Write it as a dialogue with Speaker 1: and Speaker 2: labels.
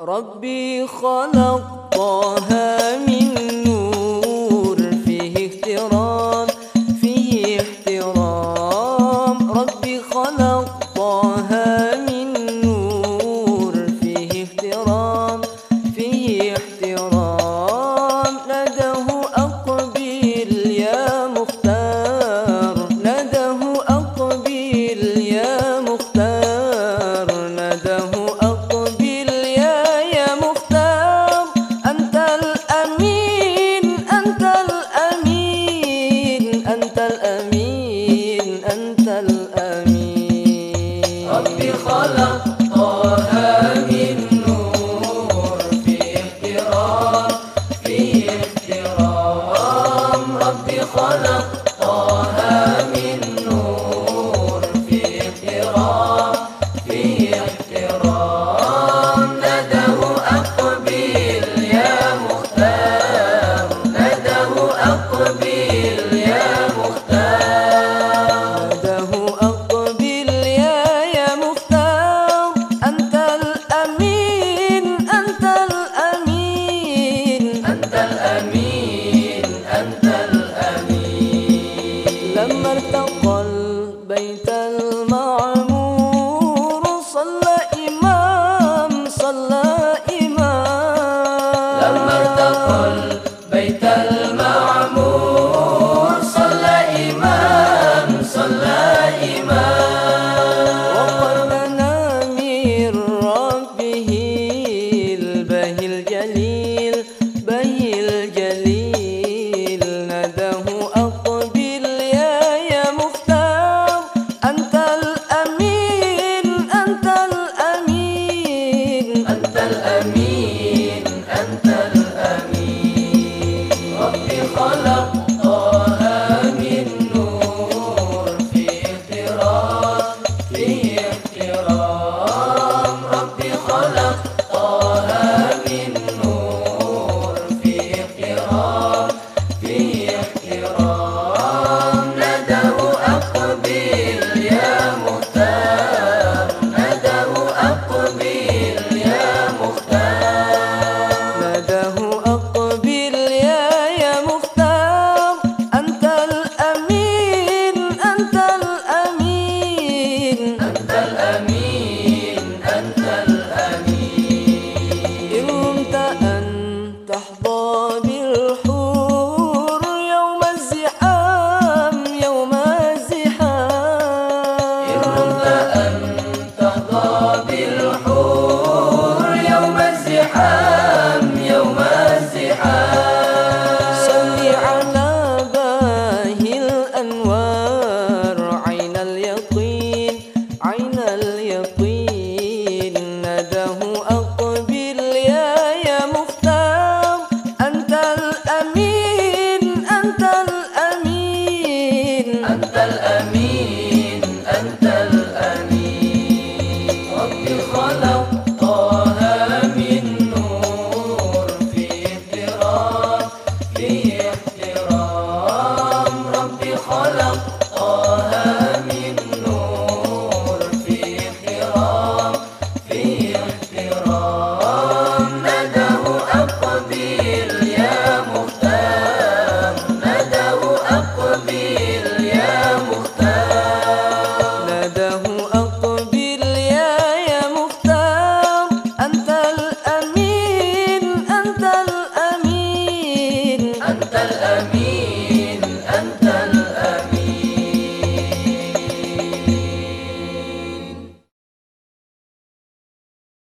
Speaker 1: ربي خلق طه خلق
Speaker 2: Yeah.